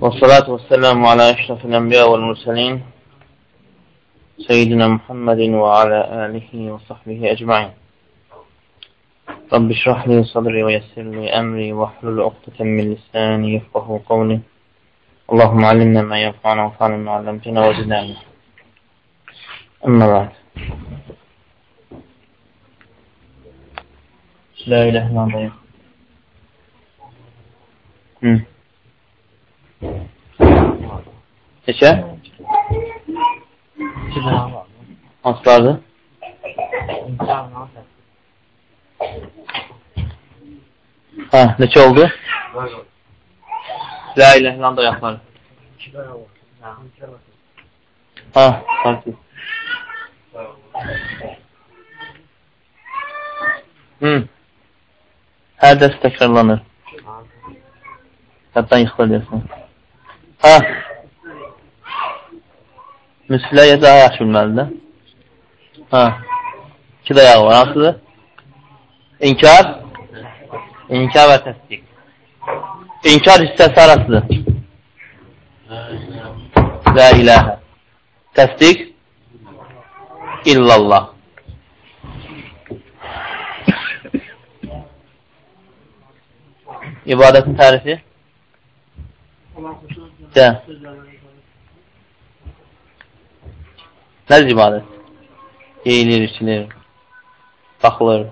والصلاة والسلام على أشرف الأنبياء والمرسلين سيدنا محمد وعلى آله وصحبه أجمعين. رب اشرح لي صدري ويسر لي أمري واحلل عقدة من لساني يفقه قولي. اللهم علمنا ما ينفعنا وانفعنا ما علمتنا وزدنا علما. أما بعد. لا إله إلا الله. Neçə? İki dənə var. Hansılardır? İmkanla Hə, neçə oldu? La ilə ilə da ayaqları. İki dənə var. Yəni, iki dənə var. Ha, sanki. Hı. Hər dərs təkrarlanır. Hətta yıxılır deyəsən. Ha. Müsfilə daha yaxşı bilməlidir. Ha. İki dayağı var. Hansıdır? İnkar. İnkar və təsdiq. İnkar hissəsi arasıdır. La ilahə. Təsdiq. İllallah. İbadətin tərifi? De. Nədir ibadət? Yeyilir, içilir, baxılır.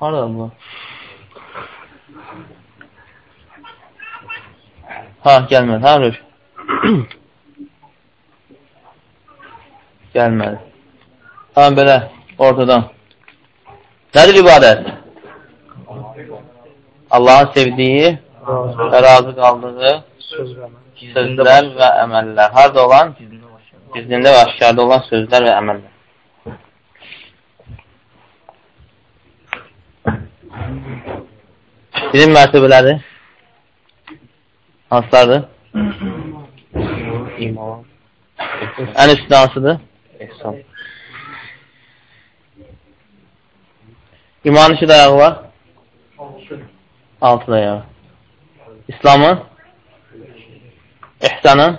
Harada bu? Ha, gəlmədi. Ha, Röş? gəlmədi. Ha, belə, ortadan. Nədir ibadət? Allahın sevdiyi və razı qaldığı sözlər və əməllər. Harada olan? Gizlində və aşkarda olan sözlər və əməllər. Bizim mərtəbələri hansılardır? İman. Ən üstü hansıdır? İhsan. İmanın iki dayağı var. Altı dayağı. İslamın? İhsanın?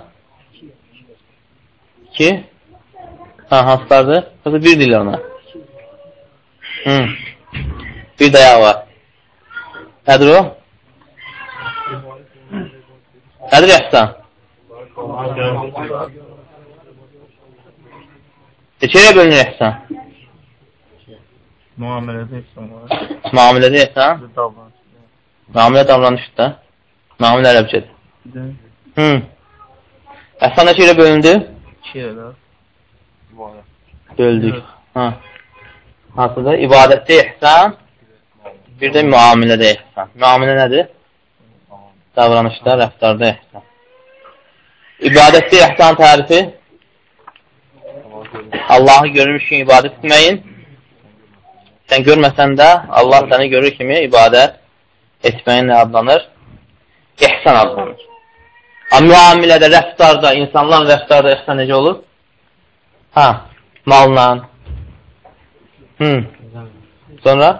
İki? Ha, hansılardır? Yoksa bir dil ona. Hı. Bir dayağı var. Nədir o? Nədir ihsan? Neçəyə bölünür ihsan? Muamelədə ihsan var. Muamilədə ihsan? Muamilə davranışdır da. Muamilə ərəbcədir. Hı. Ihsan neçə ilə bölündü? iki yerdə. İbadət. Böldük. Ha. Hansıdır? İbadətdə ihsan, bir də müamilədə ihsan. Müamilə nədir? Davranışda, rəftarda ihsan. İbadətdə ihsan tərifi Allahı görmüş kimi ibadət etməyin. Sən görməsən də Allah səni görür kimi ibadət etməyin nə adlanır? İhsan adlanır. Amma müamilədə, rəftarda, insanların rəftarda ihsan necə olur? Ha, malla. Hı. Sonra?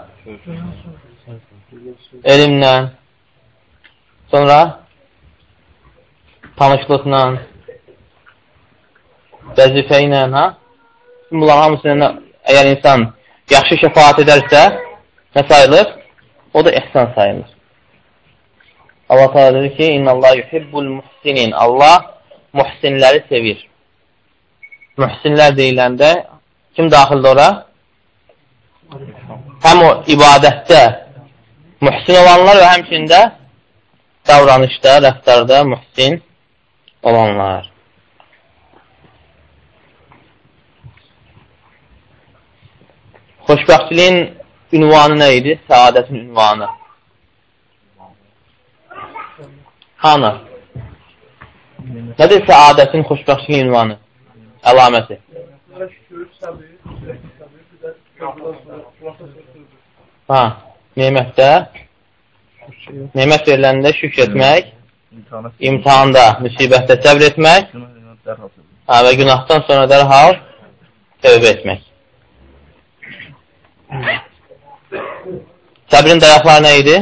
Elmlə. Sonra? Tanışlıqla. Vəzifə ilə, ha? Bunların hamısını əgər insan yaxşı şəfaat edərsə, nə sayılır? O da ihsan sayılır. Allah Teala dedi ki, İnnallah yuhibbul muhsinin. Allah muhsinləri sevir. Muhsinlər deyiləndə kim daxildir ora? Həm o ibadətdə muhsin olanlar və həmçində davranışda, rəftarda muhsin olanlar. Xoşbəxtliyin ünvanı nə idi? Səadətin ünvanı. Hanı? Nədir səadətin, xoşbəxtliyin ünvanı? Əlaməti. Ha, nemətdə nemət veriləndə şükr etmək, imtihanda, müsibətdə səbr etmək ha, və günahdan sonra dərhal tövbə etmək. Səbrin dayaqları nə idi?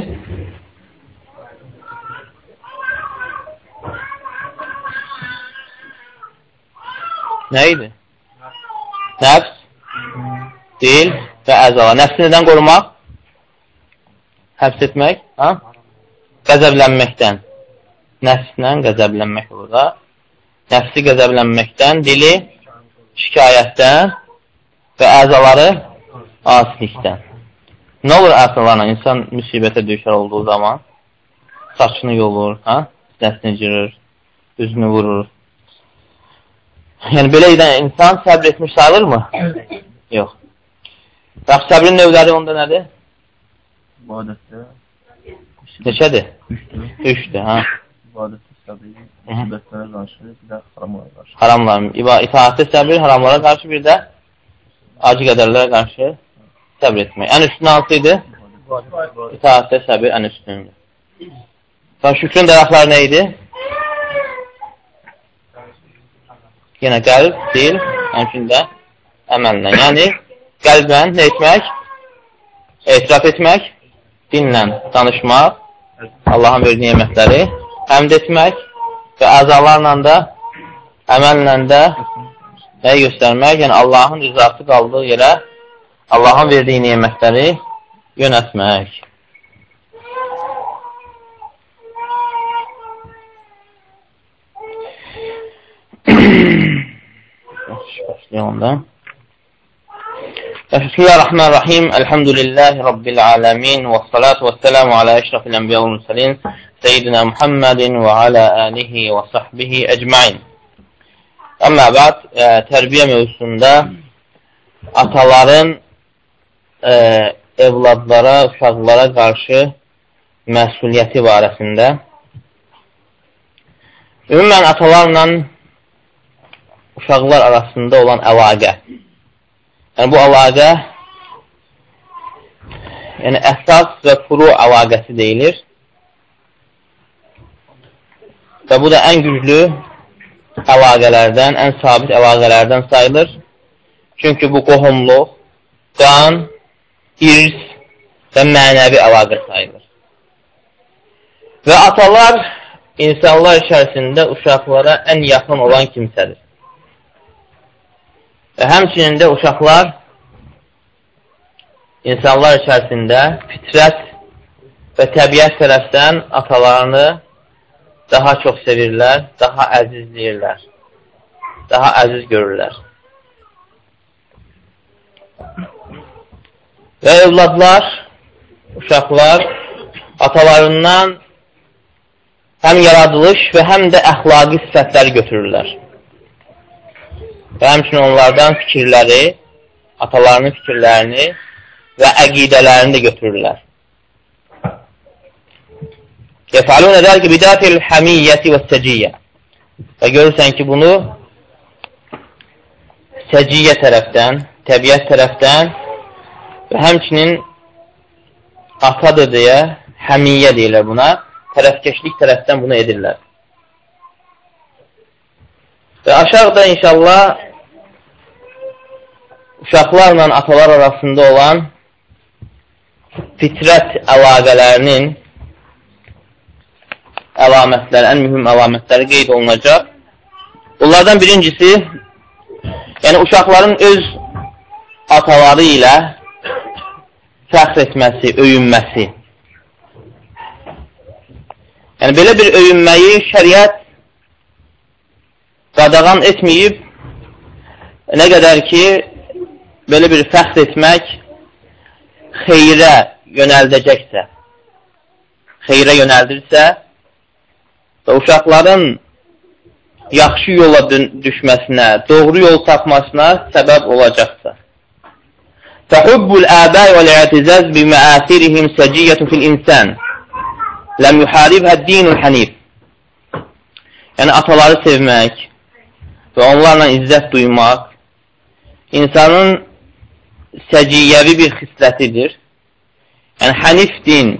Nə idi? Nəfs, dil və əzalar. Nəfsi nədən qorumaq? Həbs etmək, ha? Qəzəblənməkdən. Nəfslə qəzəblənmək olur da. Nəfsi qəzəblənməkdən, dili şikayətdən və əzaları asilikdən. Nə olur əzalarla? İnsan müsibətə düşər olduğu zaman saçını yolur, hə? Dəstini girir, üzünü vurur. Yəni, belə edən insan səbr etmiş sayılırmı? Yox. Bax, səbrin növləri onda nədir? İbadətdə Neçədir? üçdür. Üçdür, hə? İbadətdə səbir, müsibətlərə qarşı, bir də haramlara qarşı. Haramlar, iba itaatə səbir, haramlara qarşı bir də acı qədərlərə qarşı səbr etmək. Ən üstün altı idi? İtaatə səbir ən üstündür. Bax, şükrün dərəxləri nə idi? Yenə qəlb, dil, həmçin də əməllə. Yəni, qəlbən nə etmək? Etiraf etmək, dinlə danışmaq, Allahın verdiyi nemətləri, həmd etmək və əzalarla da, əməllə də nəyi göstərmək? Yəni, Allahın rizası qaldığı yerə Allahın verdiyi nemətləri yönətmək. Başlayalım da. Bismillahirrahmanirrahim. Elhamdülillahi Rabbil alemin. Və salatu və selamu alə əşrafil ənbiya və müsəlin. Seyyidina Muhammedin və alə alihi və sahbihi əcmain. Amma bəd, e, tərbiyə mövzusunda ataların e, evladlara, uşaqlara qarşı məsuliyyəti barəsində ümumən atalarla uşaqlar arasında olan əlaqə. Yəni, bu əlaqə yəni, əsas və furu əlaqəsi deyilir. Və bu da ən güclü əlaqələrdən, ən sabit əlaqələrdən sayılır. Çünki bu qohumluq, qan, irs və mənəvi əlaqə sayılır. Və atalar insanlar içərisində uşaqlara ən yaxın olan kimsədir. Və həmçinin də uşaqlar insanlar içərisində fitrət və təbiət tərəfdən atalarını daha çox sevirlər, daha əzizləyirlər, daha əziz görürlər. Və övladlar, uşaqlar atalarından həm yaradılış və həm də əxlaqi sifətləri götürürlər. Və həmçinin onlardan fikirləri, atalarının fikirlərini və əqidələrini də götürürlər. Yefalun edər ki, bidatil həmiyyəti və səciyyə. Və görürsən ki, bunu səciyyə tərəfdən, təbiət tərəfdən və həmçinin atadır deyə həmiyyə deyirlər buna, tərəfkeşlik tərəfdən bunu edirlər. Və aşağıda inşallah uşaqlarla atalar arasında olan fitrət əlaqələrinin əlamətləri, ən mühüm əlamətləri qeyd olunacaq. Bunlardan birincisi, yəni uşaqların öz ataları ilə fəxr etməsi, öyünməsi. Yəni, belə bir öyünməyi şəriət qadağan etməyib, nə qədər ki, belə bir fəxr etmək xeyrə yönəldəcəksə, xeyrə yönəldirsə və uşaqların yaxşı yola düşməsinə, doğru yol tapmasına səbəb olacaqsa. Təhubbul əbəy vəl-i'tizəz biməəsirihim səciyyətu fil-insən ləm yuharibhə dinul hənif Yəni, ataları sevmək və onlarla izzət duymaq insanın səciyyəvi bir xislətidir. Yəni, hənif din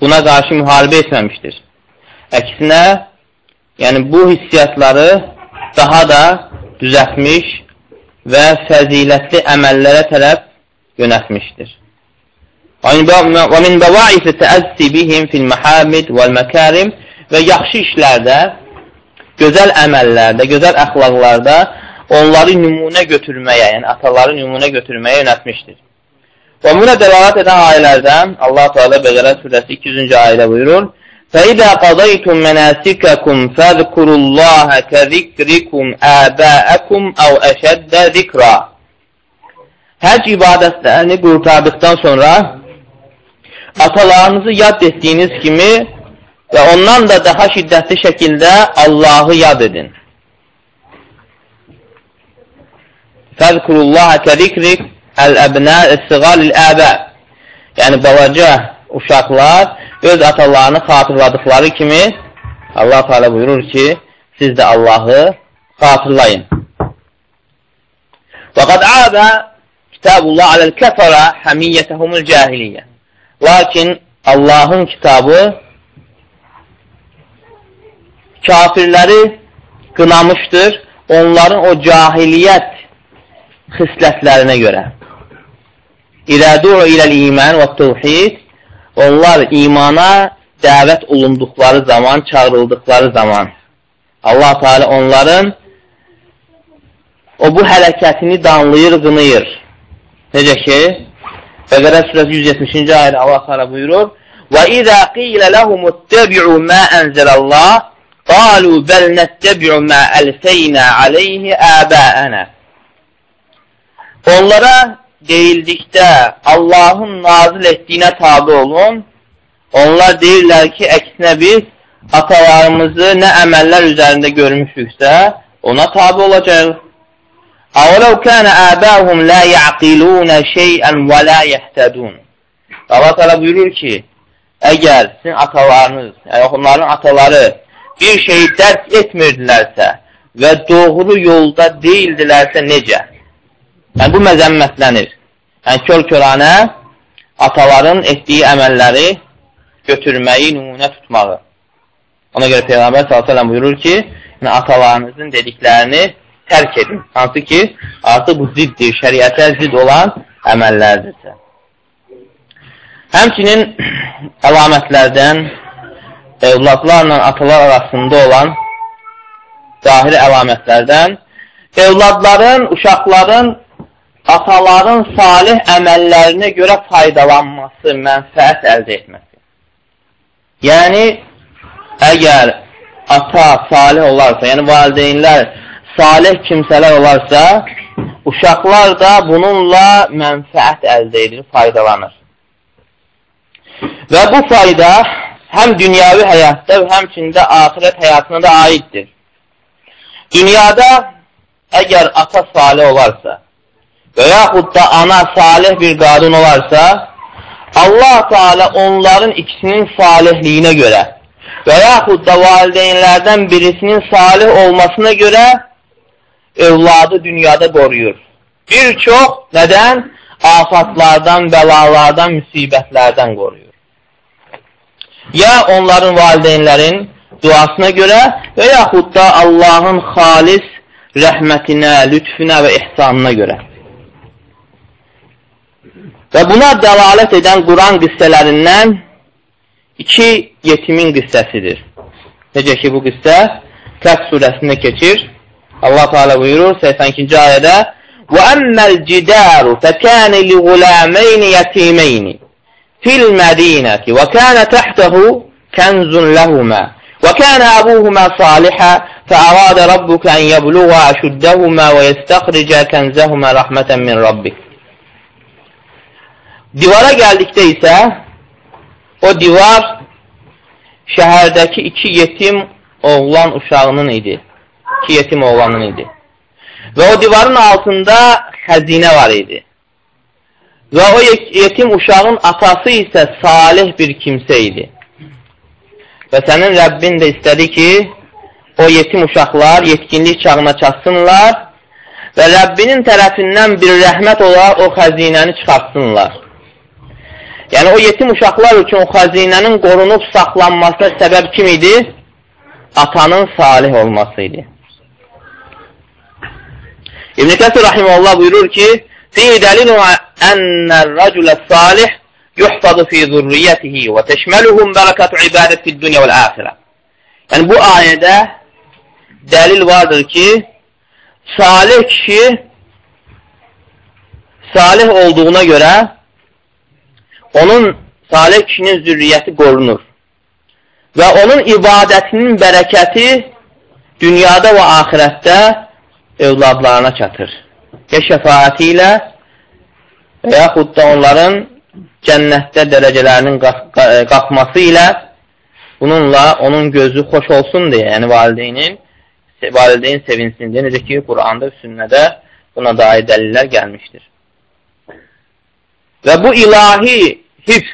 buna qarşı müharibə etməmişdir. Əksinə, yəni bu hissiyyatları daha da düzətmiş və fəzilətli əməllərə tərəf yönətmişdir. Və min bəvaisi təəzzi bihim fil məhamid vəl məkarim və yaxşı işlərdə, gözəl əməllərdə, gözəl əxlaqlarda onları nümunə götürməyə, yəni ataları nümunə götürməyə yönətmişdir. Və buna dəlalət edən ayələrdən Allah Teala Bəqərə surəsi 200-cü ayədə buyurur: "Fəizə qadaytum manasikakum fəzkurullaha kəzikrikum ābā'akum aw ashadda zikra." Həcc ibadətlərini qurtardıqdan sonra atalarınızı yad etdiyiniz kimi və ondan da daha şiddətli şəkildə Allahı yad edin. Fəzkurullaha kədikrik əl-əbnə əs-siğal-əbə Yəni, balaca uşaqlar öz atalarını xatırladıqları kimi Allah Teala buyurur ki, siz də Allahı xatırlayın. Və qad abə kitabullah aləl-kəfərə həmiyyətəhumul cahiliyyə. Lakin Allahın kitabı kafirləri qınamışdır onların o cahiliyyət xislətlərinə görə. İrədu iləl iman və təvhid onlar imana dəvət olunduqları zaman, çağırıldıqları zaman Allah Teala onların o bu hərəkətini danlayır, qınıyır. Necə ki, Bəqərə surəsi 170-ci ayədə Allah Teala buyurur: "Və izə qilə lehum ittabi'u ma anzalallah qalu bel nettabi'u ma alfayna alayhi aba'ana." Onlara deyildikdə Allahın nazil etdiyinə tabi olun, onlar deyirlər ki, əksinə biz atalarımızı nə əməllər üzərində görmüşüksə, ona tabi olacaq. Əvələv kənə əbəhum lə yəqilunə şeyən və lə yəhtədun. Allah təala buyurur ki, əgər sizin atalarınız, yəni onların ataları bir şeyi dərk etmirdilərsə və doğru yolda deyildilərsə necə? Yəni, bu məzəmmətlənir. Yəni, kör-köranə ataların etdiyi əməlləri götürməyi, nümunə tutmağı. Ona görə Peyğəmbər s.ə.v buyurur ki, yəni, atalarınızın dediklərini tərk edin. Hansı ki, artıq bu ziddir, şəriətə zid olan əməllərdirsə. Həmçinin əlamətlərdən evladlarla atalar arasında olan zahiri əlamətlərdən evladların, uşaqların ataların salih əməllərinə görə faydalanması, mənfəət əldə etməsi. Yəni, əgər ata salih olarsa, yəni valideynlər salih kimsələr olarsa, uşaqlar da bununla mənfəət əldə edir, faydalanır. Və bu fayda həm dünyavi həyatda, həmçində ahirət həyatına da aiddir. Dünyada əgər ata salih olarsa, və yaxud da ana salih bir qadın olarsa, Allah Teala onların ikisinin salihliyinə görə və yaxud da valideynlərdən birisinin salih olmasına görə övladı dünyada qoruyur. Bir çox nədən? Afatlardan, bəlalardan, müsibətlərdən qoruyur. Ya onların valideynlərin duasına görə və yaxud da Allahın xalis rəhmətinə, lütfüne və ihsanına görə. Və buna dəlalət edən Quran qissələrindən iki yetimin qissəsidir. Necə ki, bu qissə Kəf surəsində keçir. Allah Teala buyurur 82-ci ayədə وَأَمَّا الْجِدَارُ فَكَانِ لِغُلَامَيْنِ يَتِيمَيْنِ فِي الْمَدِينَةِ وَكَانَ تَحْتَهُ كَنْزٌ لَهُمَا وَكَانَ أَبُوهُمَا صَالِحًا فَأَرَادَ رَبُّكَ أَنْ يَبْلُغَا أَشُدَّهُمَا وَيَسْتَخْرِجَا كَنْزَهُمَا رَحْمَةً مِنْ رَبِّكَ Divara gəldikdə isə o divar şəhərdəki iki yetim oğlan uşağının idi. İki yetim oğlanın idi. Və o divarın altında xəzinə var idi. Və o yetim uşağın atası isə salih bir kimsə idi. Və sənin Rəbbin də istədi ki, o yetim uşaqlar yetkinlik çağına çatsınlar və Rəbbinin tərəfindən bir rəhmət olaraq o xəzinəni çıxartsınlar. Yəni, o yetim uşaqlar üçün xəzinənin qorunub saxlanmasına səbəb kim idi? Atanın salih olması idi. İbn-i Kəsir Rahiməllah buyurur ki, Fi dəlilu ənəl rəculə salih yuhfazu fi zurriyyətihi və təşməluhum bərəkətu ibadət fid dünya vəl-əxirə. Yəni, bu ayədə dəlil vardır ki, salih kişi salih olduğuna görə onun salih kişinin zürriyyəti qorunur. Və onun ibadətinin bərəkəti dünyada və axirətdə övladlarına çatır. Ya şəfaəti ilə və yaxud da onların cənnətdə dərəcələrinin qalxması ilə bununla onun gözü xoş olsun deyə, yəni valideynin valideyn sevinsin deyə, necə ki, Quranda, sünnədə buna dair dəlillər gəlmişdir. Və bu ilahi hifz,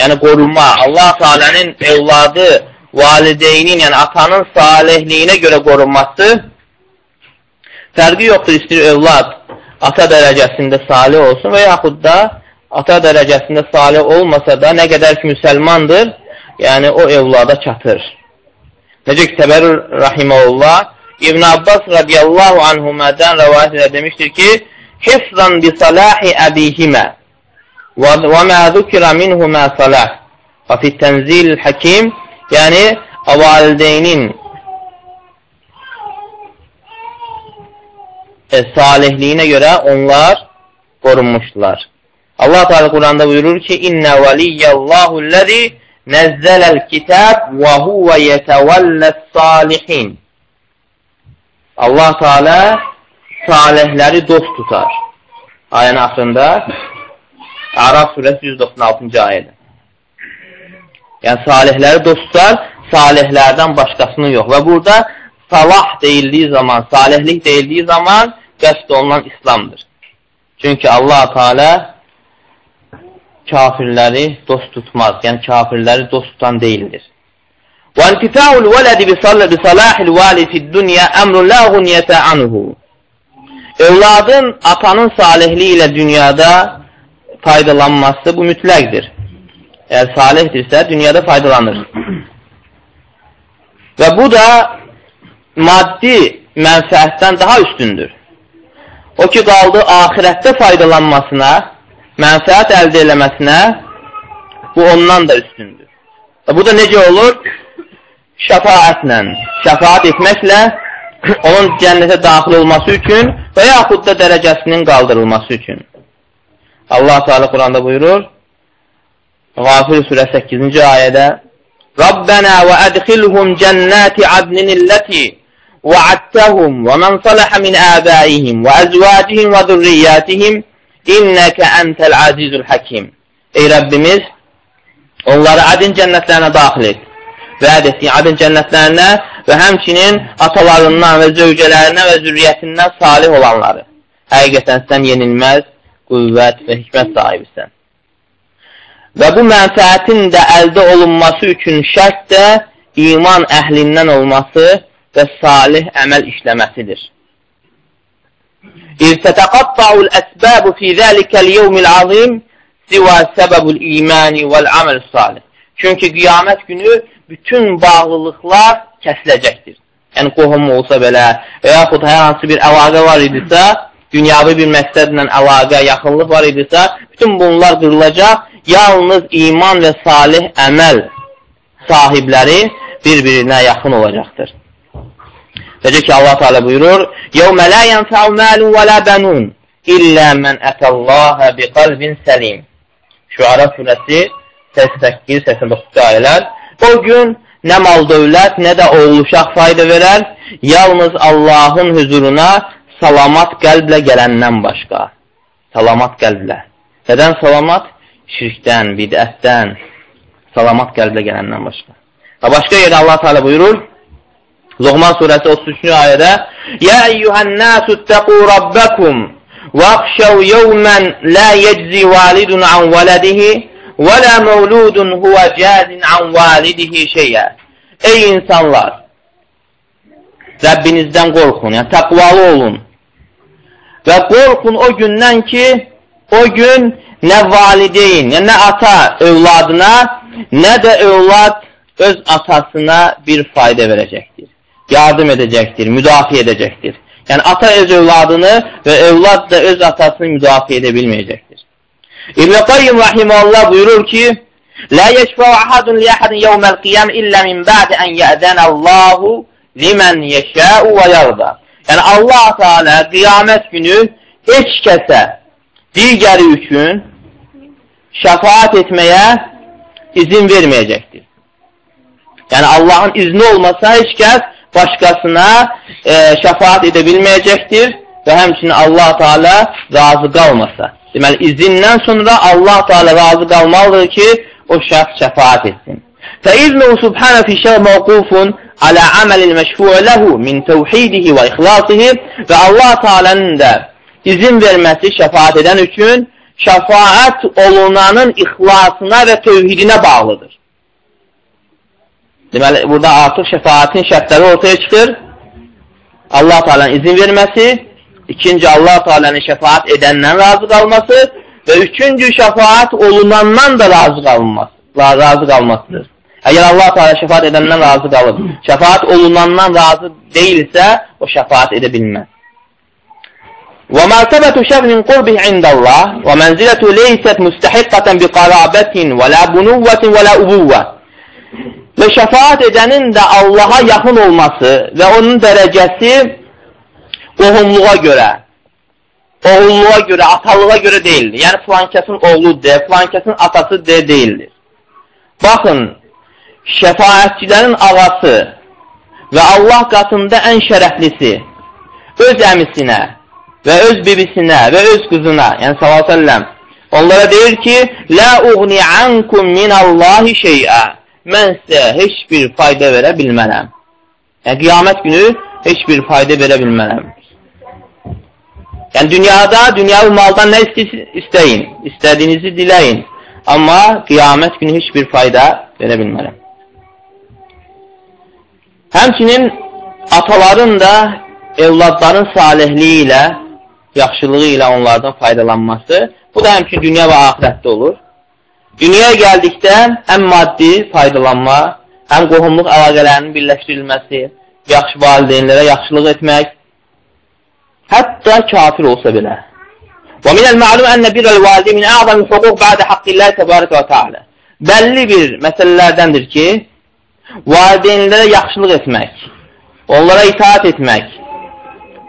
yəni qorunma, Allah Teala'nın evladı, valideynin, yəni atanın salihliyinə görə qorunması fərqi yoxdur, istəyir övlad ata dərəcəsində salih olsun və yaxud da ata dərəcəsində salih olmasa da nə qədər ki müsəlmandır, yəni o evlada çatır. Necə ki, Təbərür Rahiməllah İbn Abbas radiyallahu anhumədən rəvayət edə demişdir ki, Hifzan bi salahi əbihimə və mə zükirə minhumə salah və fi tənzil həkim yəni valideynin e, salihliyinə görə onlar qorunmuşdular. Allah Teala Quranda buyurur ki: "İnne veliyyallahu allazi nəzzələl kitab və huve yetevəlləs salihin." Allah Teala salihləri dost tutar. Ayənin axırında Əraf surəsi 196-cı ayədə. Yəni salihləri dost tutar, salihlərdən başqasını yox. Və burada salah deyildiyi zaman, salihlik deyildiyi zaman qəsd olunan İslamdır. Çünki Allah Teala kafirləri dost tutmaz. Yəni kafirləri dost tutan deyildir. وَانْتِفَاءُ الْوَلَدِ بِصَلَاحِ الْوَالِدِ فِي الدُّنْيَا أَمْرٌ لَا غُنْيَةَ عَنْهُ Övladın atanın salihliyi ilə dünyada faydalanması bu mütləqdir. Əgər salihdirsə, dünyada faydalanır. Və bu da maddi mənfəətdən daha üstündür. O ki, qaldı ahirətdə faydalanmasına, mənfəət əldə eləməsinə bu ondan da üstündür. Və bu da necə olur? Şəfaətlə, şəfaət etməklə onun cənnətə daxil olması üçün və yaxud da dərəcəsinin qaldırılması üçün. Allah Teala Quranda buyurur, Qafir surə 8-ci ayədə Rabbənə və ədxilhum cənnəti və mən saləhə min əbəihim və əzvacihim və zürriyyətihim İnnəkə əntəl azizul həkim. Ey Rəbbimiz, onları adın cənnətlərinə daxil et. Vəd etdiyin adın cənnətlərinə və həmçinin atalarından və zövcələrinə və zürriyyətindən salih olanları. Həqiqətən sən yenilməz, qüvvət və hikmət sahibisən. Və bu mənfəətin də əldə olunması üçün şərt də iman əhlindən olması və salih əməl işləməsidir. İrtətəqatta'ul əsbəbu fi zəlikəl yevmil azim siva səbəbul imani vəl əməl salih. Çünki qiyamət günü bütün bağlılıqlar kəsiləcəkdir. Yəni, qohum olsa belə və yaxud hər hansı bir əlaqə var idisə, dünyavi bir məqsədlə əlaqə, yaxınlıq var idisə, bütün bunlar qırılacaq. Yalnız iman və salih əməl sahibləri bir-birinə yaxın olacaqdır. Necə ki, Allah Teala buyurur, يَوْمَ لَا يَنْفَعُ مَالٌ وَلَا بَنُونَ إِلَّا مَنْ أَتَى اللَّهَ بِقَلْبٍ سَلِيمٍ Şuara surəsi 88-89 ayələr. O gün nə mal dövlət, nə də oğul uşaq fayda verər, yalnız Allahın hüzuruna salamat qəlblə gələndən başqa. Salamat qəlblə. Nədən salamat? Şirkdən, bidətdən, salamat qəlblə gələndən başqa. Və başqa yerdə Allah Teala buyurur, Luqman surəsi 33-cü ayədə Yə eyyuhən-nəsu ittəqu rabbəkum və axşəv yevmən lə yeczi validun an vələdihi və lə məvludun huvə cəzin an validihi şeyə Ey insanlar! Rəbbinizdən qorxun, yəni təqvalı olun. Və qorxun o gündən ki, o gün nə valideyn, yəni nə ata övladına, nə də övlad öz atasına bir fayda verəcəkdir yardım edəcəkdir, müdafiə edəcəkdir. Yəni, ata öz övladını və övlad da öz atasını müdafiə edə bilməyəcəkdir. İbn-i Qayyum Rahiməllah buyurur ki, yeşfəu ahadun liyəhədin yevməl qiyam illə min bədi ən yədən Allahu limən yeşəu və yarda. Yəni, Allah Teala qiyamət günü heç kəsə digəri üçün şəfaat etməyə izin verməyəcəkdir. Yəni, Allahın izni olmasa heç kəs başqasına e, şəfaat edə bilməyəcəkdir və həmçinin Allah Teala razı qalmasa. Deməli, izindən sonra Allah Teala razı qalmalıdır ki, o şəxs şəfaat etsin. فإذنه سبحانه في شيء موقوف على عمل المشفوع له min tevhidihi və ixlasihi və Allah Teala'nın da izin verməsi şəfaat edən üçün şəfaat olunanın ixlasına və tövhidinə bağlıdır. Deməli, burada artıq şəfaatin şərtləri ortaya çıxır. Allah Teala'nın izin verməsi, ikinci Allah Teala'nın şəfaat edəndən razı qalması və üçüncü şəfaat olunandan da razı qalması, razı qalmasıdır. Əgər Allah Teala şəfaat edəndən razı qalıb, şəfaat olunandan razı deyilsə, o şəfaat edə bilməz. ومرتبة شر من قربه عند الله ومنزلته ليست مستحقة بقرابة ولا بنوة ولا أبوة və şəfaat edənin də Allaha yaxın olması və onun dərəcəsi qohumluğa görə, oğulluğa görə, atalığa görə deyildir. Yəni, filankəsin oğludur, filankəsin atası de, deyildir. Baxın, şəfaətçilərin ağası və Allah qatında ən şərəflisi öz əmisinə və öz bibisinə və öz qızına, yəni s.ə.v onlara deyir ki, Lə uğni ankum minallahi şeyə mən sizə heç bir fayda verə bilmərəm. Yəni, qiyamət günü heç bir fayda verə bilmərəm. Yəni, dünyada, dünyavi maldan nə istəyin, istədiyinizi diləyin. Amma qiyamət günü heç bir fayda verə bilmərəm. Həmçinin ataların da evladların salihliyi ilə, yaxşılığı ilə onlardan faydalanması, bu da həmçin dünya və ahirətdə olur. Dünyaya gəldikdə həm maddi faydalanma, həm qohumluq əlaqələrinin birləşdirilməsi, yaxşı valideynlərə yaxşılıq etmək, hətta kafir olsa belə. Və minəl məlum ənə birəl validi min əzəmi hüquq bədə haqqilləhi təbarəkə və tealə. Bəlli bir məsələlərdəndir ki, valideynlərə yaxşılıq etmək, onlara itaat etmək,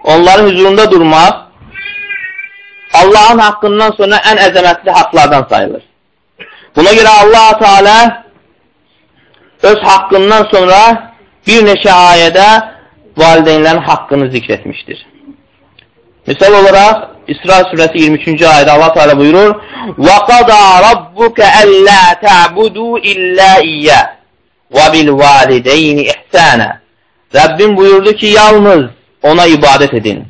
onların hüzurunda durmaq Allahın haqqından sonra ən əzəmətli haqlardan sayılır. Buna görə Allah Teala öz haqqından sonra bir neçə ayədə valideynlərin haqqını zikr etmişdir. Misal olaraq İsra surəsi 23-cü ayədə Allah Teala buyurur: "Və qada rabbuka alla ta'budu illa valideyni ihsana." Rəbbim buyurdu ki, yalnız ona ibadət edin.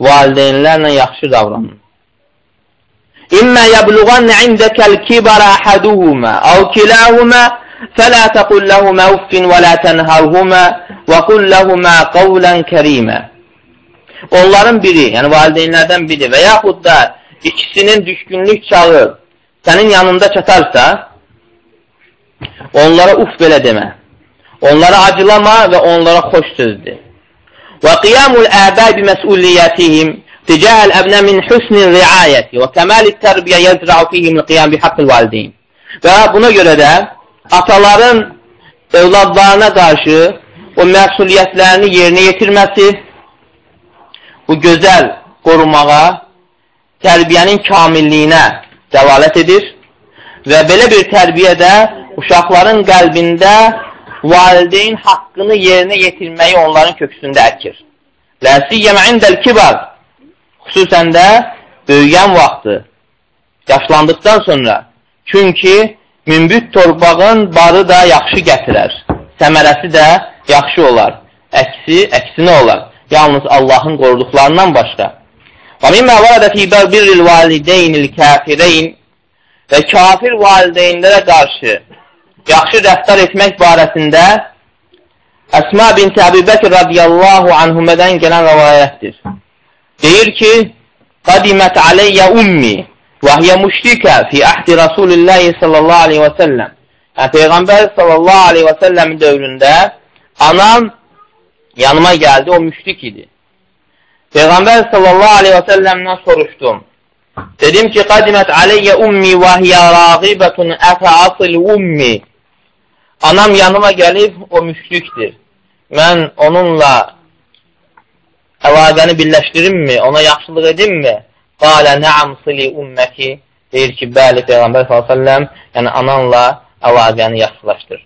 Valideynlərlə yaxşı davranın. İmmə yəbluğanna indəkəl kibara ahaduhuma aw kilahuma fələ təqul ləhumə uffin və la tənharhuma və qul ləhumə qavlan kərimə. Onların biri, yəni valideynlərdən biri və yaxud da ikisinin düşkünlük çağı sənin yanında çatarsa, onlara uf belə demə. Onlara acılama və onlara xoş sözdür. Və qiyamul əbəy bi məsuliyyətihim ticahəl əbnə min husnil riayəti və kəməli tərbiyə yəzra'u fihim qiyam bi haqqil valideyn. Və buna görə də ataların evladlarına qarşı o məsuliyyətlərini yerinə yetirməsi, bu gözəl qorumağa, tərbiyənin kamilliyinə dəlalət edir və belə bir tərbiyədə uşaqların qəlbində valideyn haqqını yerinə yetirməyi onların köksündə əkir. Ləsiyyəmə indəl kibar, xüsusən də böyüyən vaxtı, yaşlandıqdan sonra. Çünki münbüt torpağın barı da yaxşı gətirər, səmərəsi də yaxşı olar, əksi, əksinə olar. Yalnız Allahın qoruduqlarından başqa. Və mimmə vələdə fī birril valideynil kəfireyn və kafir valideynlərə qarşı yaxşı rəftar etmək barəsində Əsma binti Əbi Bəkir radiyallahu anhumədən gələn rəvayətdir. Deyir ki, Qadimət aleyyə ummi və hiyə müşrikə fi əhdi Rasulillahi sallallahu aleyhi və səlləm. Yəni, Peyğəmbər sallallahu aleyhi və səlləmin dövründə anam yanıma gəldi, o müşrik idi. Peyğəmbər sallallahu aleyhi və səlləmdən soruşdum. Dedim ki, Qadimət aleyyə ummi və hiyə rağibətun ətə asıl ummi. Anam yanıma gəlib, o müşrikdir. Mən onunla əlaqəni birləşdirimmi? Ona yaxşılıq edimmi? Qalə nəam sili ümməki deyir ki, bəli, Peyğəmbər s.ə.v yəni ananla əlaqəni yaxşılaşdır.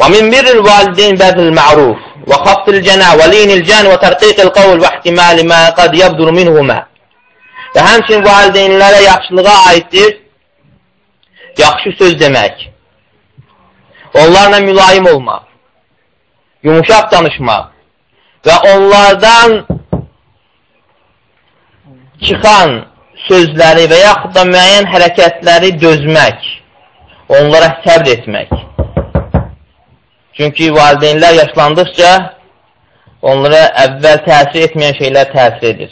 Və min birril valideyn bədil ma'ruf və xafdil cənə və linil cən və tərqiqil qavl və ihtimali mə qad yabdur minhumə və həmçin valideynlərə yaxşılığa aiddir yaxşı söz demək, onlarla mülayim olmaq, yumuşaq danışmaq və onlardan çıxan sözləri və yaxud da müəyyən hərəkətləri dözmək, onlara səbr etmək. Çünki valideynlər yaşlandıqca onlara əvvəl təsir etməyən şeylər təsir edir.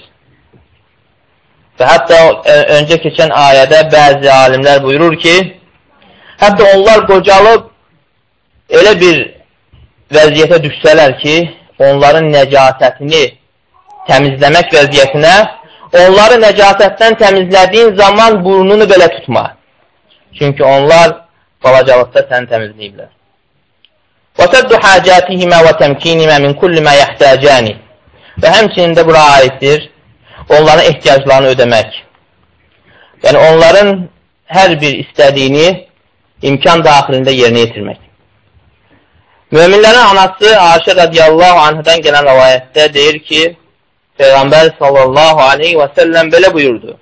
Və hətta öncə keçən ayədə bəzi alimlər buyurur ki, hətta onlar qocalıb elə bir vəziyyətə düşsələr ki, onların nəcasətini təmizləmək vəziyyətinə, onları nəcasətdən təmizlədiyin zaman burnunu belə tutma. Çünki onlar balacalıqda səni təmizləyiblər. وَسَدُّ حَاجَاتِهِمَا وَتَمْكِينِمَا مِنْ كُلِّ مَا يَحْتَاجَانِ Və həmçinin də bura aiddir onların ehtiyaclarını ödəmək. Yəni, onların hər bir istədiyini imkan daxilində yerinə yetirmək. Möminlərin anası Aşə radiyallahu anhədən gələn rəvayətdə deyir ki, Peyğəmbər sallallahu aleyhi və səlləm belə buyurdu.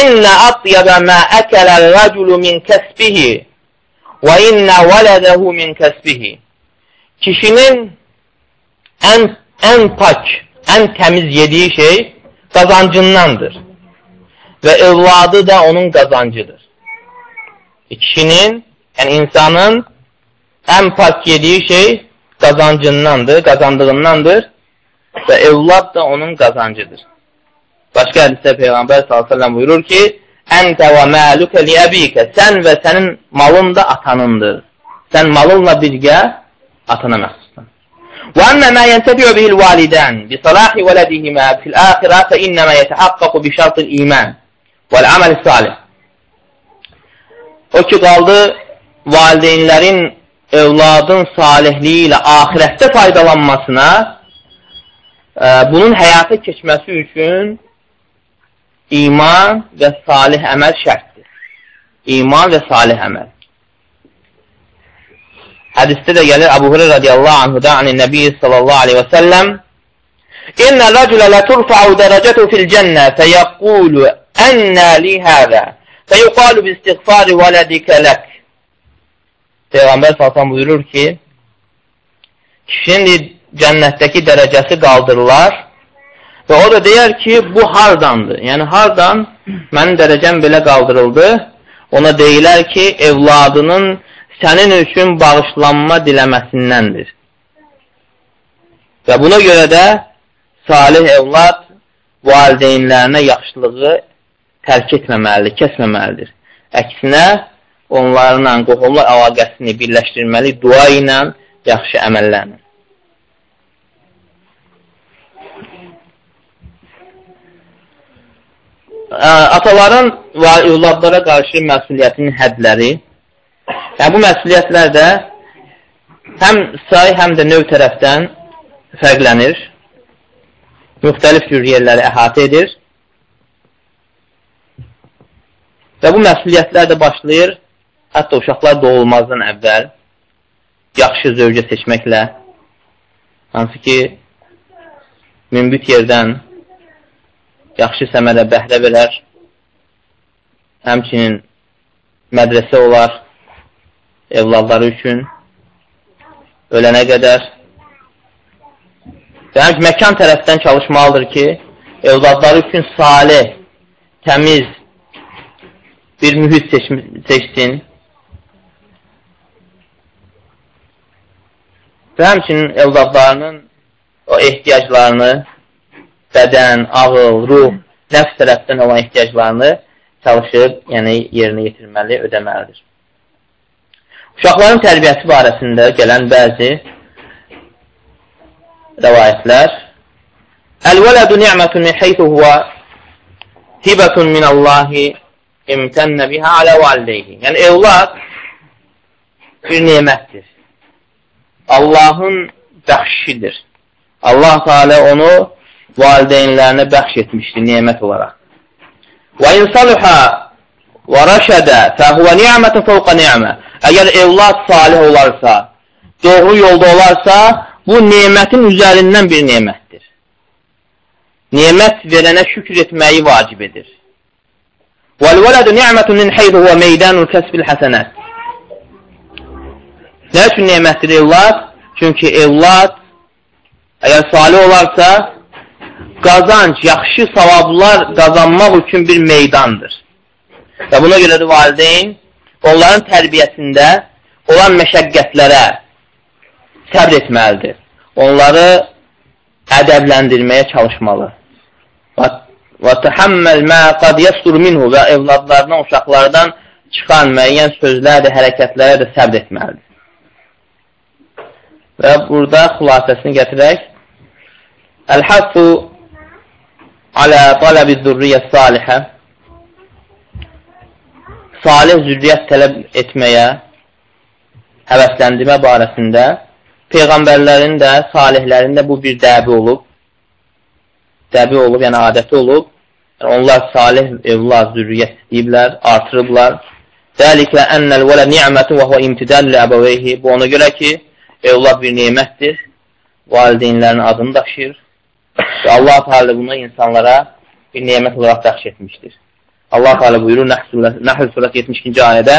İnnə atyəbə mə əkələl rəculu min kəsbihi və innə vələdəhu min kəsbihi. Kişinin ən, ən pak, ən təmiz yediyi şey qazancındandır. Və övladı da onun qazancıdır. Kişinin, yəni insanın en pak yediği şey kazancındandır, kazandığındandır ve evlat da onun kazancıdır. Başka hadiste Peygamber sallallahu aleyhi ve sellem buyurur ki Ente ve mâluke li ebike Sen ve senin malın da atanındır. Sen malınla birge atana mahsustan. Ve emme mâ yentebi'u bihil validen bi salahi veledihime fil âhirâ fe innemâ yetehakkaku bi şartıl iman vel amel salih. O ki kaldı valideynlerin övladın salihliyi ilə ahirətdə faydalanmasına, ə, e, bunun həyata keçməsi üçün iman və salih əməl şərtdir. İman və salih əməl. Hədisdə də gəlir Əbu Hurayra radiyallahu anhuda anin Nəbi sallallahu aleyhi və səlləm İnnə rəculə ləturfa'u dərəcətu fil cənnə fəyəqulu ənnə li həzə fəyuqalu bi istiğfari vələdikə lək Peyğəmbər salsan buyurur ki kişinin cənnətdəki dərəcəsi qaldırılar və o da deyər ki, bu hardandır? Yəni, hardan mənim dərəcəm belə qaldırıldı? Ona deyilər ki, evladının sənin üçün bağışlanma diləməsindəndir. Və buna görə də salih evlad valideynlərinə yaxşılığı tərk etməməlidir, kəsməməlidir. Əksinə, onlarla qohumlar əlaqəsini birləşdirməli dua ilə, yaxşı əməllərlə. Ataların və övladlara qarşı məsuliyyətinin hədləri Yəni, bu məsuliyyətlər də həm say, həm də növ tərəfdən fərqlənir. Müxtəlif cür yerləri əhatə edir. Və bu məsuliyyətlər də başlayır, hətta uşaqlar doğulmazdan əvvəl yaxşı zövcə seçməklə, hansı ki, münbit yerdən yaxşı səmərə bəhrə verər, həmçinin mədrəsə olar, evladları üçün ölənə qədər. Və həmçin məkan tərəfdən çalışmalıdır ki, evladları üçün salih, təmiz bir mühit seç seçsin və həmçinin evladlarının o ehtiyaclarını bədən, ağıl, ruh, nəfs tərəfdən olan ehtiyaclarını çalışıb, yəni yerinə yetirməli, ödəməlidir. Uşaqların tərbiyəsi barəsində gələn bəzi rəvayətlər Əl-vələdu ni'mətun min heythu huvə hibətun minəllahi imtənnə bihə alə valideyhi. Yəni, evlad bir nemətdir. Allahın bəxşidir. Allah Teala onu valideynlərinə bəxş etmişdi nemət olaraq. Və insaluha və rəşədə fəhvə ni'mətə fəvqə ni'mə. Əgər evlad salih olarsa, doğru yolda olarsa, bu nemətin üzərindən bir nemətdir. Nemət verənə şükür etməyi vacib edir. Və l-vələdu ni'mətun min heydu və meydanun kəsbil həsənət. Nə üçün nemətdir evlad? Çünki evlad əgər salih olarsa, qazanc, yaxşı savablar qazanmaq üçün bir meydandır. Və buna görə də valideyn onların tərbiyəsində olan məşəqqətlərə səbr etməlidir. Onları ədəbləndirməyə çalışmalı. Və təhəmməl mə qad yəstur minhu və evladlardan, uşaqlardan çıxan müəyyən sözlər də, hərəkətlərə də səbr etməlidir. Və burada xülasəsini gətirək. Əl-Hassu alə tələbi zürriyyət salihə salih zürriyyət tələb etməyə həvəsləndirmə barəsində Peyğəmbərlərin də, salihlərin də bu bir dəbi olub. Dəbi olub, yəni adəti olub. Yəni, onlar salih evlad, zürriyyət istəyiblər, artırıblar. Dəliklə ennəl vələ ni'mətin və huvə imtidəllə əbəveyhi. Bu ona görə ki, evlad bir nemətdir. Valideynlərin adını daşıyır. Və Allah Teala bunu insanlara bir nemət olaraq bəxş etmişdir. Allah Teala buyurur Nəhl surəsi 72-ci ayədə: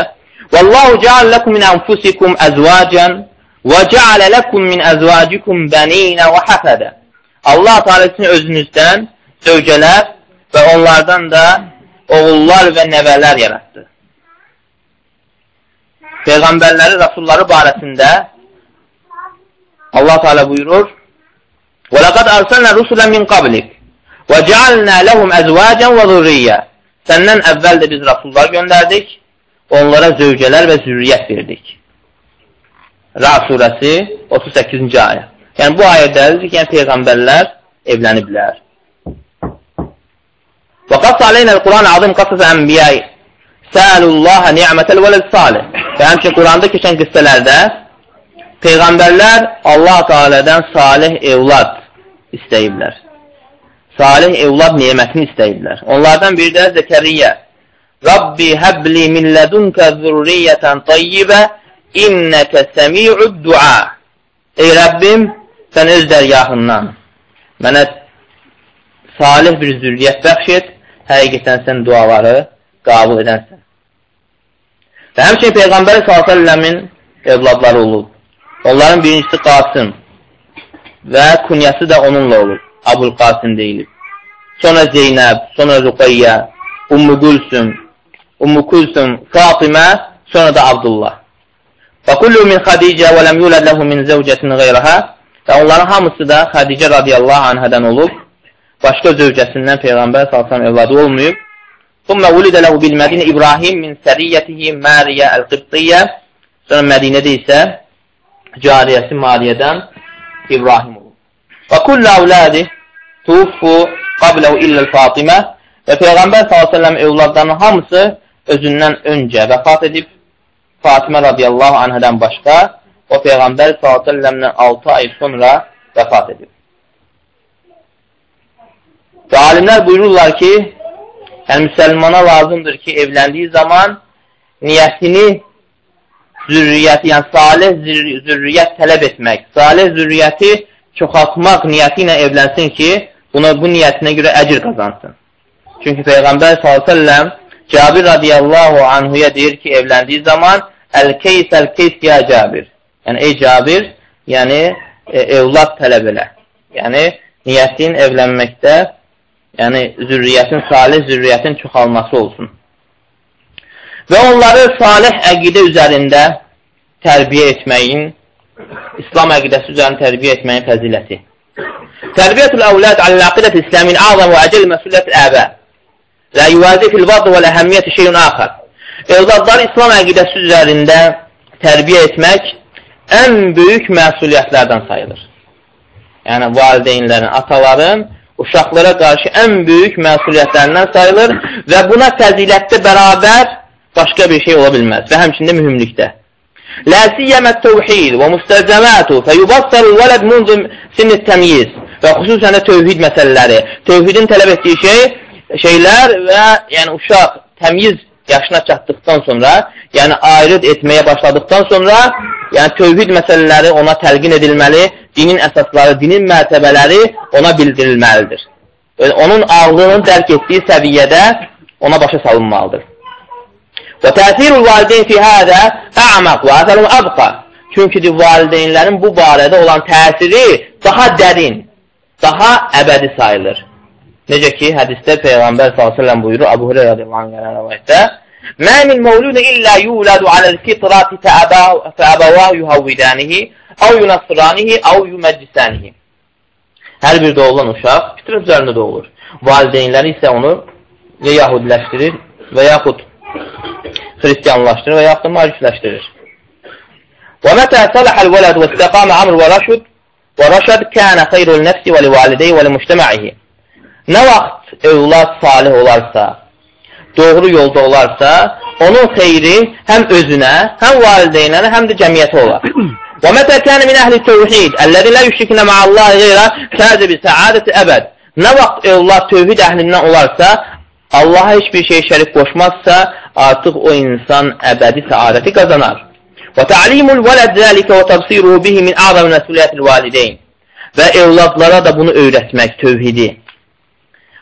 "Vallahu ca'al lakum min anfusikum azwajan və ca'ala lakum min azwajikum banina və hafada." Allah Teala sizin özünüzdən zövcələr və onlardan da oğullar və nəvələr yaratdı. Peyğəmbərləri, rasulları barəsində Allah Teala buyurur: "Və laqad arsalna rusulan min qablik və ca'alna lahum azwajan və zurriyyə." Səndən əvvəl də biz rasullar göndərdik, onlara zövcələr və zürriyyət verdik. Ra surəsi 38-ci ayə. Yəni bu ayə dəlildir ki, yəni peyğəmbərlər evləniblər. Və qas aleynəl Quran azim qasas ənbiyəy Səəlullaha ni'mətəl vələd salih. Və həmçin Quranda keçən qıssələrdə Peyğəmbərlər Allah Teala'dan salih evlad istəyiblər. Salih evlad nemətini istəyiblər. Onlardan biri də Zəkəriyyə. Rabbi həbli min lədunkə zürriyyətən tayyibə innəkə səmi'ud dua. Ey Rəbbim, sən öz dərgahından mənə salih bir zürriyyət bəxş et, həqiqətən sən duaları qabul edənsən. Və həmçin Peyğəmbər s.ə.v-in evladları olub. Onların birincisi Qasım və kunyası da onunla olur. Abul Qasım deyilib. Sonra Zeynəb, sonra Ruqayyə, Ummu Gülsüm, Ummu Kulsum, Fatimə, sonra da Abdullah. Və kullu min Xadicə və ləm yulad ləhu min zəvcətin qeyrəhə və onların hamısı da Xadicə radiyallahu anhədən olub. Başqa zövcəsindən Peyğəmbər salsan evladı olmayıb. Thumma vulidə ləhu bil Mədinə İbrahim min səriyyətihi Məriyə əl-Qibtiyyə Sonra Mədinədə isə cariyəsi Mariyədən İbrahim olur. Və kullə avlədi tufu qabləhu illəl Fatimə və Peyğəmbər s.ə.v evladlarının hamısı özündən öncə vəfat edib Fatimə radiyallahu anhədən başqa o Peyğəmbər s.ə.v-dən 6 ay sonra vəfat edib. Və alimlər buyururlar ki, yəni müsəlmana lazımdır ki, evləndiyi zaman niyyətini zürriyyəti, yəni salih zürriyyət tələb etmək, salih zürriyyəti çoxaltmaq niyyəti ilə evlənsin ki, buna bu niyyətinə görə əcr qazansın. Çünki Peyğəmbər s.ə.v Cabir radiyallahu anhuya deyir ki, evləndiyi zaman Əl-keys, əl-keys ya Cabir. Yəni, ey Cabir, yəni e, evlad tələb elə. Yəni, niyyətin evlənməkdə, yəni zürriyyətin, salih zürriyyətin çoxalması olsun və onları salih əqidə üzərində tərbiyə etməyin, İslam əqidəsi üzərində tərbiyə etməyin fəziləti. Tərbiyyətul əvlad aləl-əqidət İsləmin azam və əcəl məsuliyyət əbə. Lə yuvazi fil vadı və ləhəmmiyyəti şeyun axar. Evladları İslam əqidəsi üzərində tərbiyə etmək ən böyük məsuliyyətlərdən sayılır. Yəni, valideynlərin, ataların uşaqlara qarşı ən böyük məsuliyyətlərindən sayılır və buna fəzilətdə bərabər başqa bir şey ola bilməz və həmçində mühümlükdə. La siyyəmət təvhid və müstəzəmatu fəyubassarul vələd munzu sinnit təmyiz və xüsusən də tövhid məsələləri, tövhidin tələb etdiyi şey, şeylər və yəni uşaq təmiz yaşına çatdıqdan sonra, yəni ayrıd etməyə başladıqdan sonra, yəni tövhid məsələləri ona təlqin edilməli, dinin əsasları, dinin mərtəbələri ona bildirilməlidir. Onun ağlının dərk etdiyi səviyyədə ona başa salınmalıdır. Və təsirul valideyn fi hədə ə'maq və əsəlun əbqa. Çünki valideynlərin bu barədə olan təsiri daha dərin, daha əbədi sayılır. Necə ki, hədisdə Peyğəmbər s.ə.v buyurur, Abu Hureyra radiyallahu anh rəvayətdə, Mə min məvludun illə yuladu aləl fitrati fəəbəvəhu yuhavvidənihi, əv yunasıranihi, əv yuməccisənihi. Hər bir doğulan uşaq fitrət üzərində doğulur. Valideynləri isə onu ya yahudiləşdirir və yaxud xristiyanlaşdırır və yaxud da marifləşdirir. Və mətə sələxəl vələd və istəqamə amr və rəşud və rəşəd kənə xeyrul nəfsi və li valideyi və li müştəməihi. Nə vaxt övlad salih olarsa, doğru yolda olarsa, onun xeyri həm özünə, həm valideynlərə, həm də cəmiyyətə olar. Və mətə kənə min əhli tövhid, əlləzi lə yüşrikinə ma'allahi qeyrə fəzə bi səadəti əbəd. Nə vaxt övlad tövhid əhlindən olarsa, Allaha heç bir şey şərik qoşmazsa, artıq o insan əbədi səadəti qazanar. Və ta'limul vələd zəlikə və təbsiruhu bihi min a'zam məsuliyyətil valideyn. Və evladlara da bunu öyrətmək, tövhidi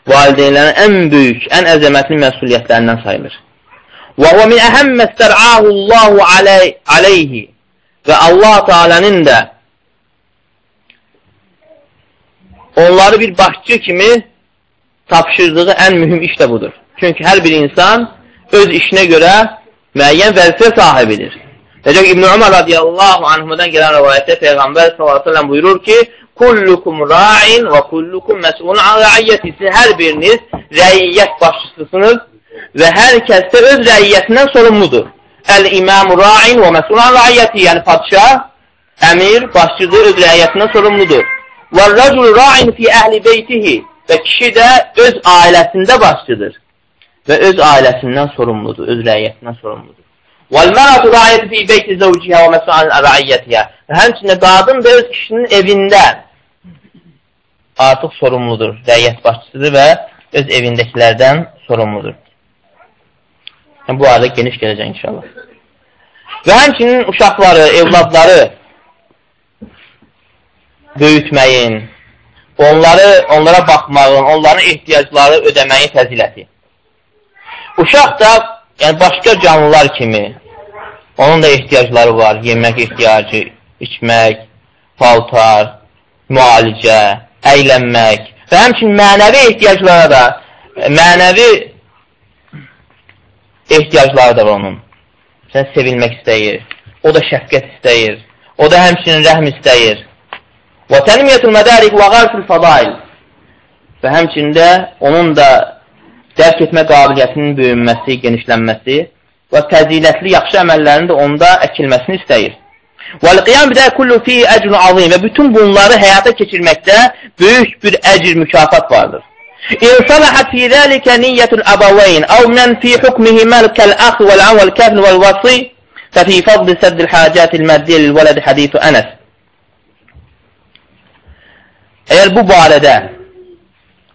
valideynlərin ən böyük, ən əzəmətli məsuliyyətlərindən sayılır. Və o min əhəmmə stər'ahu Allahu aleyhi və Allah Teala'nın da onları bir başçı kimi tapşırdığı ən mühüm iş də budur. Çünki hər bir insan öz işinə görə müəyyən vəzifə sahibidir. Necə İbn Ömər radiyallahu anhudan gələn rivayətdə Peyğəmbər sallallahu əleyhi buyurur ki: "Kullukum ra'in və kullukum məs'ulun an ra'iyyəti." Siz hər biriniz rəiyyət başçısısınız və hər kəs də öz rəiyyətindən sorumludur. El-imam ra'in və məs'ulun an ra'iyyəti, yəni padşah, əmir, başçıdır, öz rəiyyətindən sorumludur. Və-racul ra'in fi əhli beytihi və kişi də öz ailəsində başçıdır və öz ailəsindən sorumludur, öz rəiyyətindən sorumludur. وَالْمَرَةُ رَعَيَةِ فِي بَيْتِ زَوْجِهَا وَمَسْعَنْ رَعِيَّتِهَا Və həmçində qadın da öz kişinin evində artıq sorumludur, rəiyyət başçısıdır və öz evindəkilərdən sorumludur. Yəni, bu arada geniş gələcək inşallah. Və həmçinin uşaqları, evladları böyütməyin, onları, onlara baxmağın, onların ehtiyacları ödəməyin fəziləti. Uşaq da Yəni, başqa canlılar kimi onun da ehtiyacları var. Yemək ehtiyacı, içmək, paltar, müalicə, əylənmək və həmçin mənəvi ehtiyaclara da, mənəvi ehtiyacları da var onun. Sən sevilmək istəyir, o da şəfqət istəyir, o da həmçinin rəhm istəyir. Və tənmiyyətul mədarik və qarfil fadail və həmçində onun da dərk etmə qabiliyyətinin böyünməsi, genişlənməsi və fəzilətli yaxşı əməllərin də onda əkilməsini istəyir. Vəl-qiyam bidə kullu fi əcrun azim və bütün bunları həyata keçirməkdə böyük bir əcr mükafat vardır. İn salahat fi zalika niyyatul abawayn aw man fi hukmihima kal-akh wal-am wal-kafn wal-wasi fa fi fadl sadd al-hajat al-maddiyyə lil-walad Əgər bu barədə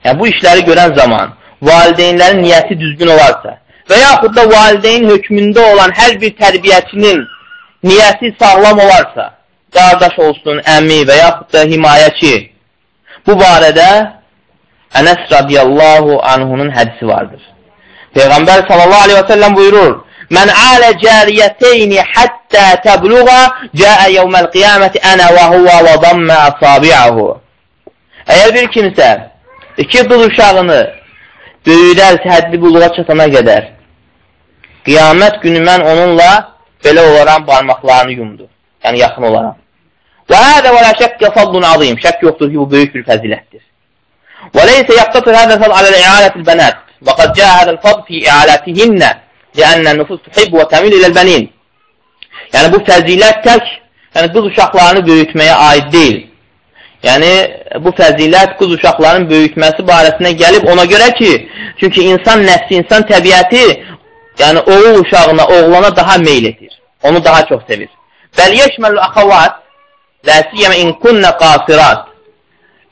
yəni bu işləri görən zaman valideynlərin niyyəti düzgün olarsa və yaxud da valideyn hökmündə olan hər bir tərbiyəçinin niyyəti sağlam olarsa, qardaş olsun, əmi və yaxud da himayəçi, bu barədə Ənəs radiyallahu anhunun hədisi vardır. Peyğəmbər sallallahu aleyhi və səlləm buyurur, Mən alə cəriyyəteyni həttə təbluğa cəə yevməl qiyaməti ənə və huvə və dammə əsabi'ahu. Əgər bir kimsə iki dul uşağını böyüdərsə həddi buluğa çatana qədər. Qiyamət günü mən onunla belə olaram barmaqlarını yumdu. Yəni, yaxın olaram. Və hədə və lə şəkkə fadlun azim. Şək yoxdur ki, bu böyük bir fəzilətdir. Və leysə yəqtatır hədə fəd aləl ialətil bənət. Və qad cə hədəl fad fi ialətihinnə ləənnə nüfus tuhib və təmil iləl bənin. Yəni, bu fəzilət tək, yəni qız uşaqlarını böyütməyə aid deyil. Yəni, bu fəzilət qız uşaqların böyütməsi barəsində gəlib ona görə ki, çünki insan nəfsi, insan təbiəti, yəni oğul uşağına, oğlana daha meyl edir. Onu daha çox sevir. Bəl yeşməl əxavat, ləsiyyəmə inkunnə qasirat.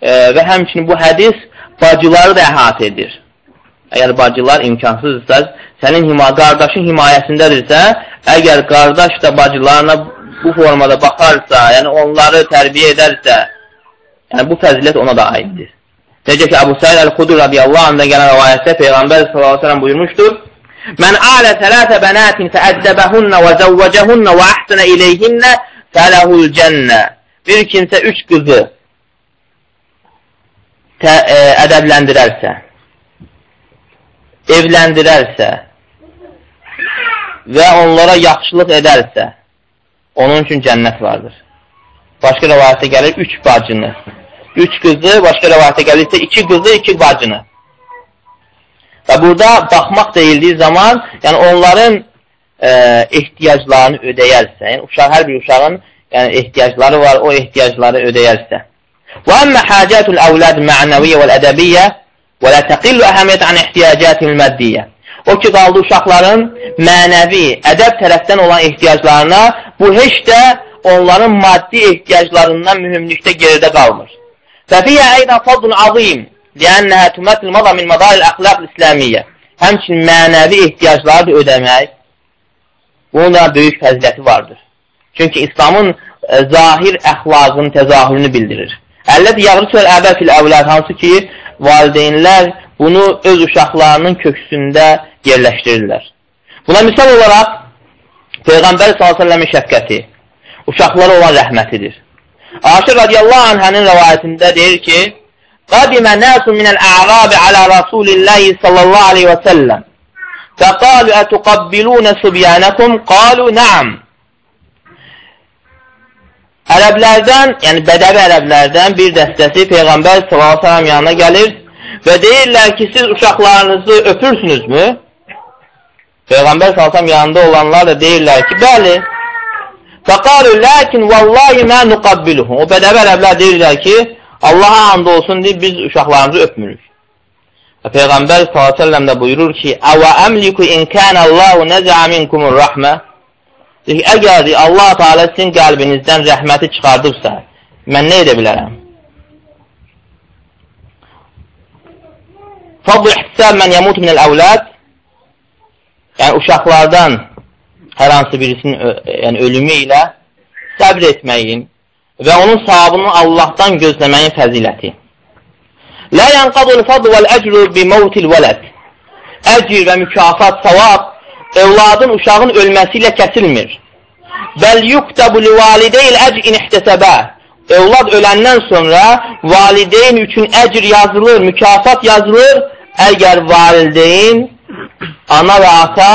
e, və həmçinin bu hədis bacıları da əhatə edir. Əgər bacılar imkansızdırsa, sənin hima, qardaşın himayəsindədirsə, əgər qardaş da bacılarına bu formada baxarsa, yəni onları tərbiyə edərsə, yəni bu fəzilət ona da aiddir. Necə ki, Əbu Səid Əl-Xudur radiyallahu anhda gələn rəvayətdə Peyğəmbər s.ə.v buyurmuşdur, Mən alə tələtə bənətin fəəddəbəhunnə və zəvvəcəhunnə və əhsənə iləyhinnə fələhul cənnə. Bir kimsə üç qızı tə, ə, e, ədəbləndirərsə, evləndirərsə və onlara yaxşılıq edərsə, onun üçün cənnət vardır. Başqa rəvayətdə gəlir üç bacını. Üç qızı, başqa rəvayətdə gəlirsə iki qızı, iki bacını. Və burada baxmaq deyildiyi zaman, yəni onların e, ehtiyaclarını ödəyərsə, yəni uşaq, hər bir uşağın yəni, ehtiyacları var, o ehtiyacları ödəyərsə. Və əmmə həcətul əvləd mə'nəviyyə vəl-ədəbiyyə və lə təqillu əhəmiyyət an ehtiyacətil məddiyyə. O ki, qaldı uşaqların mənəvi, ədəb tərəfdən olan ehtiyaclarına, bu heç də onların maddi ehtiyaclarından mühümlükdə geridə qalmır. Fəfiyyə əydən fadlun azim, liənnəhə tümətl mada min madail əxlaq İslamiyyə. Həmçin mənəvi ehtiyacları da ödəmək, bunun da böyük fəziləti vardır. Çünki İslamın zahir əxlaqın təzahürünü bildirir. Əlləd yağrı söl əbəl fil əvlad, hansı ki, valideynlər bunu öz uşaqlarının köksündə yerləşdirirlər. Buna misal olaraq Peyğəmbər s.ə.v-in şəfqəti, uşaqlara olan rəhmətidir. Aşır radiyallahu anhənin rəvayətində deyir ki, Qadimə nəsun minəl ə'rabi alə Rasulillahi sallallahu aleyhi və səlləm Fəqalu ətuqabbilunə subyənəkum qalu nəam Ərəblərdən, yəni bədəvi ərəblərdən bir dəstəsi Peyğəmbər s.ə.v yanına gəlir və deyirlər ki, siz uşaqlarınızı öpürsünüzmü? Peyğəmbər s.ə.v yanında olanlar da deyirlər ki, bəli. Fəqalu, ləkin vallahi mə nuqabbiluhum. O bədəvi ərəblər deyirlər ki, Allaha and olsun deyib, biz uşaqlarımızı öpmürük. Və Peyğəmbər s.ə.v də buyurur ki, Əvə əmliku in kənəllahu nəzə minkumur rəhmə Deyir ki, əgər Allah Teala sizin qəlbinizdən rəhməti çıxardıbsa, mən nə edə bilərəm? Fadl ihtisab mən yamut minəl əvlad yəni uşaqlardan hər hansı birisinin yəni, ölümü ilə səbr etməyin və onun savabını Allahdan gözləməyin fəziləti. Lə yənqadul fadl vəl əcru bi mavtil vələd Əcr və mükafat, savab evladın, uşağın ölməsi ilə kəsilmir. Bəl yuktabu li valideyl əcr ihtəsəbə. Evlad öləndən sonra valideyn üçün əcr yazılır, mükafat yazılır. Əgər valideyn, ana və ata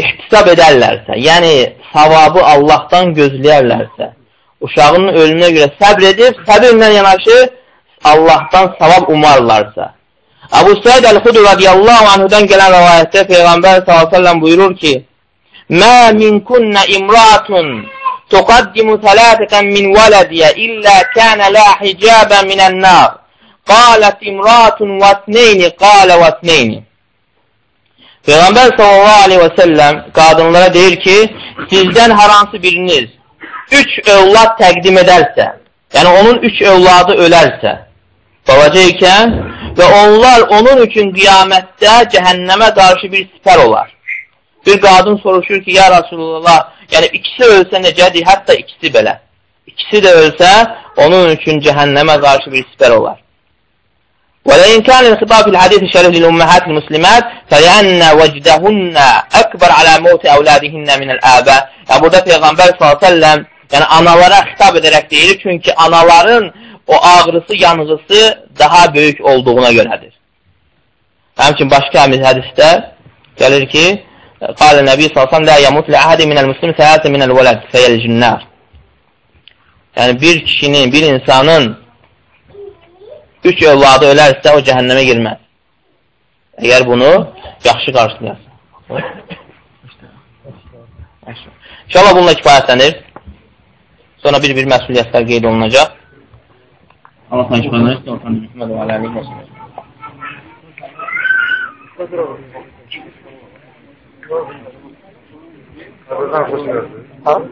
ihtisab edərlərsə, yəni savabı Allahdan gözləyərlərsə, uşağının ölümünə görə səbr edib, səbirlə yanaşı Allahdan savab umarlarsa, Əbu Səid Əl-Xudur radiyallahu anhudan gələn rəvayətdə Peyğəmbər s.ə.v buyurur ki, Mə minkunnə imratun tuqaddimu thələtətən min vələdiyə illə kənə lə hicabə minən nar. Qalət imratun və tneyni, qalə və tneyni. Peyğəmbər s.ə.v qadınlara deyir ki, sizdən hər hansı biriniz üç övlad təqdim edərsə, yəni onun üç övladı ölərsə, balaca ikən və onlar onun üçün qiyamətdə cəhənnəmə qarşı bir sipər olar. Bir qadın soruşur ki, ya Rasulullah, yəni ikisi ölsə necədir? Hətta ikisi belə. İkisi də ölsə, onun üçün cəhənnəmə qarşı bir sipər olar. ولئن كان الخطاب في الحديث الشريف للأمهات المسلمات فلأن وجدهن أكبر على موت أولادهن من الآباء. Yani burada Peyğəmbər s.ə.v yəni analara xitab edərək deyir, çünki anaların o ağrısı, yanğısı daha böyük olduğuna görədir. Həmçin başqa bir hədisdə gəlir ki, Qalə Nəbi salsam, Lə yəmut lə əhədi minəl muslim səyəsə minəl vələd fəyəl cinnər. Yəni, bir kişinin, bir insanın üç övladı ölərsə, o cəhənnəmə girməz. Əgər bunu yaxşı qarşılayarsa. İnşallah bununla kifayətlənir. Sonra bir-bir məsuliyyətlər qeyd olunacaq. Allah işte ortam Muhammed ve aleyhi ve sellem. Ha?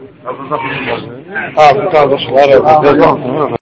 Ha, bu kardeş var.